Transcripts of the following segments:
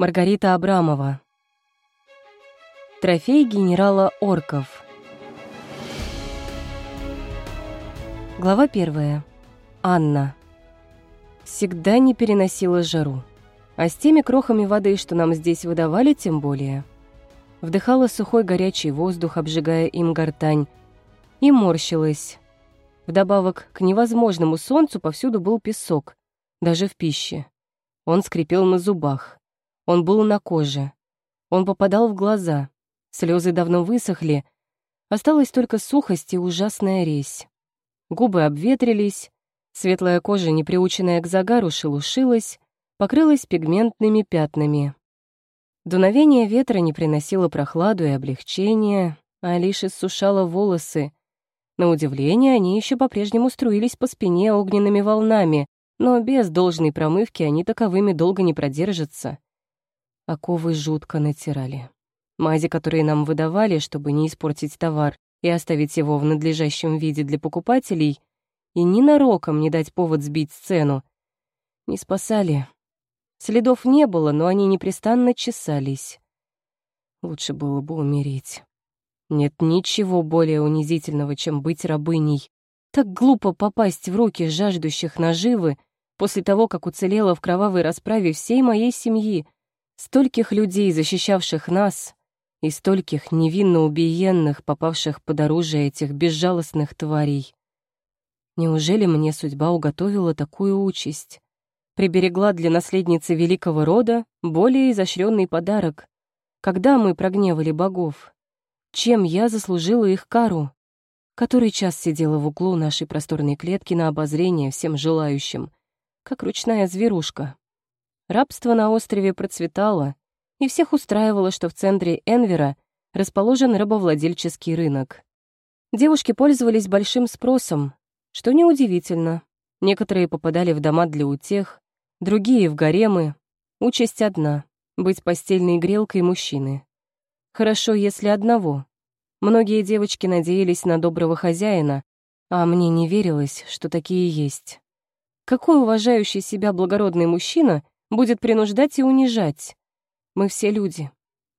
Маргарита Абрамова. Трофей генерала Орков. Глава первая. Анна. Всегда не переносила жару. А с теми крохами воды, что нам здесь выдавали, тем более. Вдыхала сухой горячий воздух, обжигая им гортань, и морщилась. Вдобавок к невозможному солнцу повсюду был песок, даже в пище. Он скрипел на зубах. Он был на коже. Он попадал в глаза. Слезы давно высохли. Осталась только сухость и ужасная резь. Губы обветрились. Светлая кожа, не приученная к загару, шелушилась, покрылась пигментными пятнами. Дуновение ветра не приносило прохладу и облегчения, а лишь иссушало волосы. На удивление, они еще по-прежнему струились по спине огненными волнами, но без должной промывки они таковыми долго не продержатся. Оковы жутко натирали. Мази, которые нам выдавали, чтобы не испортить товар и оставить его в надлежащем виде для покупателей, и ненароком не дать повод сбить цену, не спасали. Следов не было, но они непрестанно чесались. Лучше было бы умереть. Нет ничего более унизительного, чем быть рабыней. Так глупо попасть в руки жаждущих наживы после того, как уцелела в кровавой расправе всей моей семьи — Стольких людей, защищавших нас, и стольких невинно убиенных, попавших под оружие этих безжалостных тварей. Неужели мне судьба уготовила такую участь? Приберегла для наследницы великого рода более изощренный подарок. Когда мы прогневали богов? Чем я заслужила их кару? Который час сидела в углу нашей просторной клетки на обозрение всем желающим, как ручная зверушка. Рабство на острове процветало, и всех устраивало, что в центре Энвера расположен рабовладельческий рынок. Девушки пользовались большим спросом, что неудивительно. Некоторые попадали в дома для утех, другие — в гаремы. Участь одна — быть постельной грелкой мужчины. Хорошо, если одного. Многие девочки надеялись на доброго хозяина, а мне не верилось, что такие есть. Какой уважающий себя благородный мужчина — будет принуждать и унижать. Мы все люди,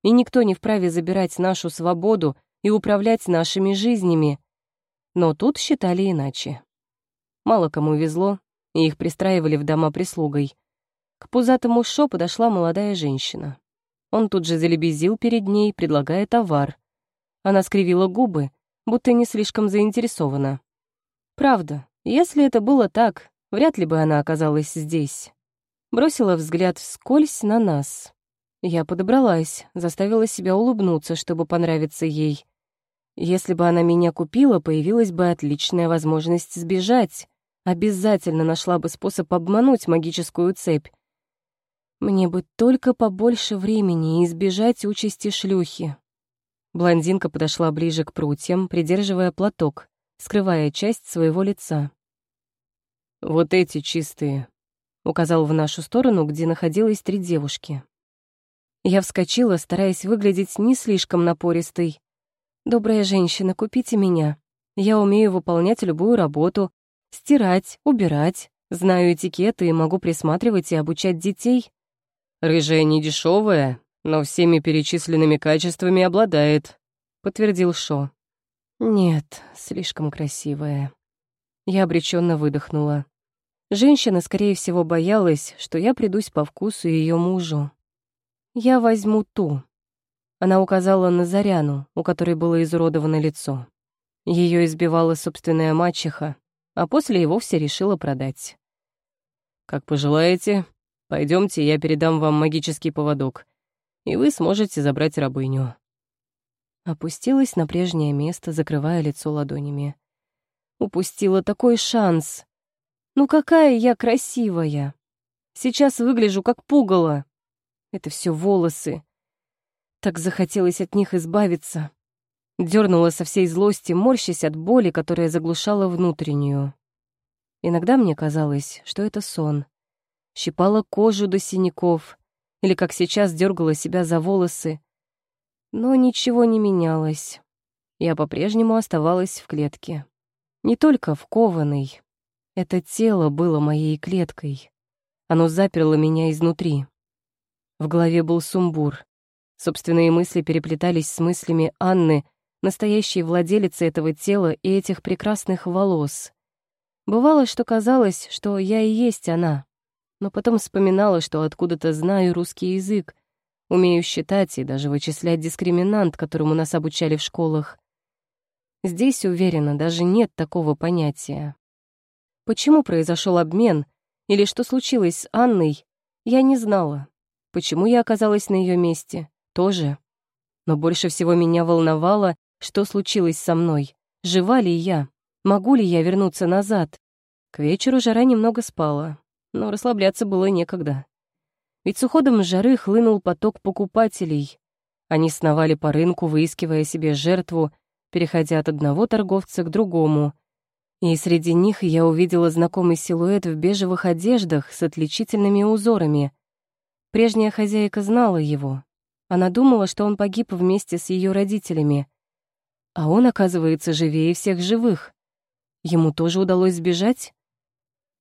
и никто не вправе забирать нашу свободу и управлять нашими жизнями. Но тут считали иначе. Мало кому везло, и их пристраивали в дома прислугой. К пузатому Шо подошла молодая женщина. Он тут же залебезил перед ней, предлагая товар. Она скривила губы, будто не слишком заинтересована. Правда, если это было так, вряд ли бы она оказалась здесь бросила взгляд вскользь на нас. Я подобралась, заставила себя улыбнуться, чтобы понравиться ей. Если бы она меня купила, появилась бы отличная возможность сбежать. Обязательно нашла бы способ обмануть магическую цепь. Мне бы только побольше времени избежать участи шлюхи. Блондинка подошла ближе к прутьям, придерживая платок, скрывая часть своего лица. «Вот эти чистые», указал в нашу сторону, где находилось три девушки. Я вскочила, стараясь выглядеть не слишком напористой. «Добрая женщина, купите меня. Я умею выполнять любую работу, стирать, убирать, знаю этикеты и могу присматривать и обучать детей». «Рыжая не дешевая, но всеми перечисленными качествами обладает», — подтвердил Шо. «Нет, слишком красивая». Я обреченно выдохнула. Женщина, скорее всего, боялась, что я придусь по вкусу ее мужу. «Я возьму ту». Она указала на Заряну, у которой было изуродовано лицо. Ее избивала собственная мачеха, а после и вовсе решила продать. «Как пожелаете. Пойдемте, я передам вам магический поводок, и вы сможете забрать рабыню». Опустилась на прежнее место, закрывая лицо ладонями. Упустила такой шанс. Ну какая я красивая! Сейчас выгляжу как пугало. Это все волосы. Так захотелось от них избавиться. Дёрнула со всей злости, морщась от боли, которая заглушала внутреннюю. Иногда мне казалось, что это сон. Щипала кожу до синяков, или как сейчас дергала себя за волосы. Но ничего не менялось. Я по-прежнему оставалась в клетке. Не только в кованой, это тело было моей клеткой. Оно заперло меня изнутри. В голове был сумбур. Собственные мысли переплетались с мыслями Анны, настоящей владелицы этого тела и этих прекрасных волос. Бывало, что казалось, что я и есть она, но потом вспоминала, что откуда-то знаю русский язык, умею считать и даже вычислять дискриминант, которому нас обучали в школах. Здесь, уверена, даже нет такого понятия. Почему произошел обмен или что случилось с Анной, я не знала. Почему я оказалась на ее месте, тоже. Но больше всего меня волновало, что случилось со мной. Жива ли я? Могу ли я вернуться назад? К вечеру жара немного спала, но расслабляться было некогда. Ведь с уходом жары хлынул поток покупателей. Они сновали по рынку, выискивая себе жертву, переходя от одного торговца к другому. И среди них я увидела знакомый силуэт в бежевых одеждах с отличительными узорами. Прежняя хозяйка знала его. Она думала, что он погиб вместе с ее родителями. А он, оказывается, живее всех живых. Ему тоже удалось сбежать?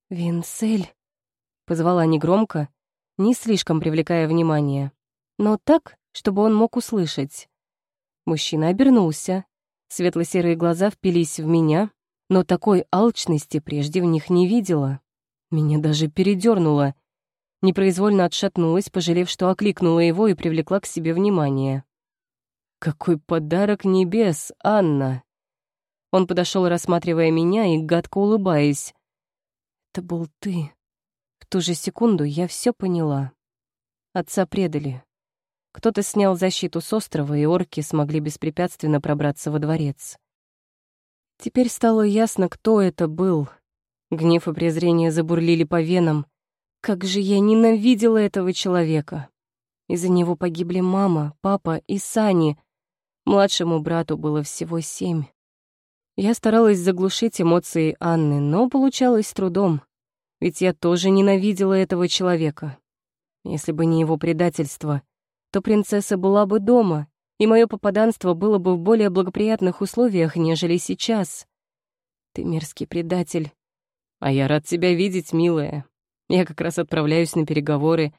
«Винсель», — позвала негромко, не слишком привлекая внимание, но так, чтобы он мог услышать. Мужчина обернулся, Светло-серые глаза впились в меня, но такой алчности прежде в них не видела. Меня даже передернуло. Непроизвольно отшатнулась, пожалев, что окликнула его и привлекла к себе внимание. «Какой подарок небес, Анна!» Он подошел, рассматривая меня и гадко улыбаясь. «Это был ты». В ту же секунду я все поняла. Отца предали. Кто-то снял защиту с острова, и орки смогли беспрепятственно пробраться во дворец. Теперь стало ясно, кто это был. Гнев и презрение забурлили по венам. Как же я ненавидела этого человека. Из-за него погибли мама, папа и Сани. Младшему брату было всего семь. Я старалась заглушить эмоции Анны, но получалось с трудом. Ведь я тоже ненавидела этого человека. Если бы не его предательство, то принцесса была бы дома, и мое попаданство было бы в более благоприятных условиях, нежели сейчас. Ты мерзкий предатель. А я рад тебя видеть, милая. Я как раз отправляюсь на переговоры,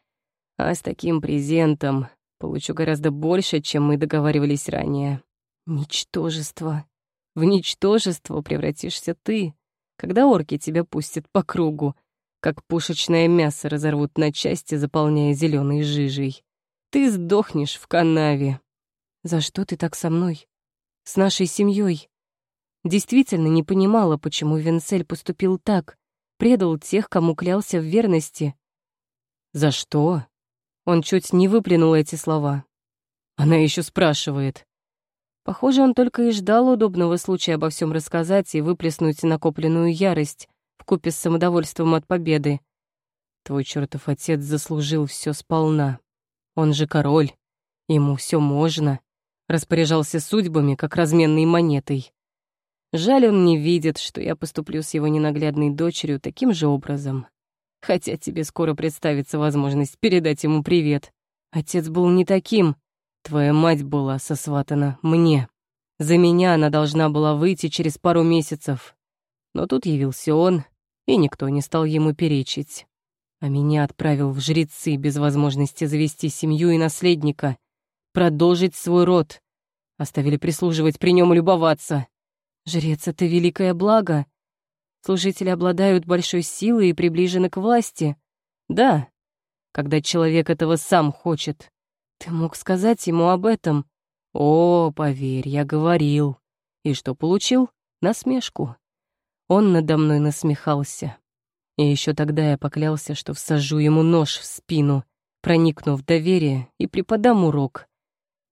а с таким презентом получу гораздо больше, чем мы договаривались ранее. Ничтожество. В ничтожество превратишься ты, когда орки тебя пустят по кругу, как пушечное мясо разорвут на части, заполняя зеленой жижей. Ты сдохнешь в канаве. За что ты так со мной? С нашей семьей? Действительно не понимала, почему Венцель поступил так, предал тех, кому клялся в верности. За что? Он чуть не выплюнул эти слова. Она еще спрашивает. Похоже, он только и ждал удобного случая обо всем рассказать и выплеснуть накопленную ярость вкупе с самодовольством от победы. Твой чертов отец заслужил все сполна. Он же король, ему все можно. Распоряжался судьбами, как разменной монетой. Жаль, он не видит, что я поступлю с его ненаглядной дочерью таким же образом. Хотя тебе скоро представится возможность передать ему привет. Отец был не таким. Твоя мать была сосватана мне. За меня она должна была выйти через пару месяцев. Но тут явился он, и никто не стал ему перечить а меня отправил в жрецы без возможности завести семью и наследника, продолжить свой род. Оставили прислуживать при нем любоваться. Жрец — это великое благо. Служители обладают большой силой и приближены к власти. Да, когда человек этого сам хочет. Ты мог сказать ему об этом. О, поверь, я говорил. И что получил? Насмешку. Он надо мной насмехался. И еще тогда я поклялся, что всажу ему нож в спину, проникнув в доверие и преподам урок.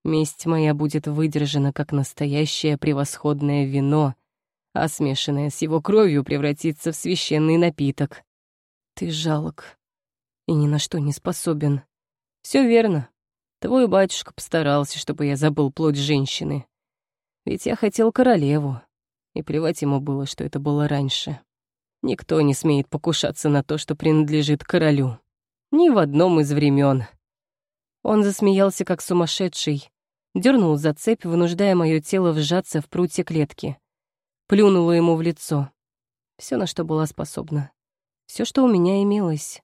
Месть моя будет выдержана, как настоящее превосходное вино, а смешанное с его кровью превратится в священный напиток. Ты жалок и ни на что не способен. Все верно. Твой батюшка постарался, чтобы я забыл плоть женщины. Ведь я хотел королеву, и плевать ему было, что это было раньше. Никто не смеет покушаться на то, что принадлежит королю. Ни в одном из времен. Он засмеялся, как сумасшедший, дернул за цепь, вынуждая мое тело вжаться в прутья клетки. Плюнула ему в лицо. Все, на что была способна. Все, что у меня имелось.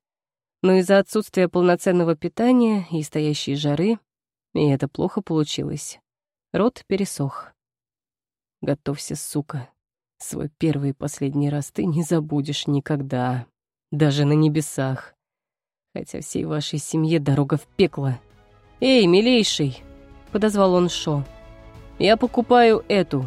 Но из-за отсутствия полноценного питания и стоящей жары, и это плохо получилось, рот пересох. Готовься, сука. Свой первый и последний раз ты не забудешь никогда. Даже на небесах. Хотя всей вашей семье дорога в пекло. «Эй, милейший!» — подозвал он Шо. «Я покупаю эту,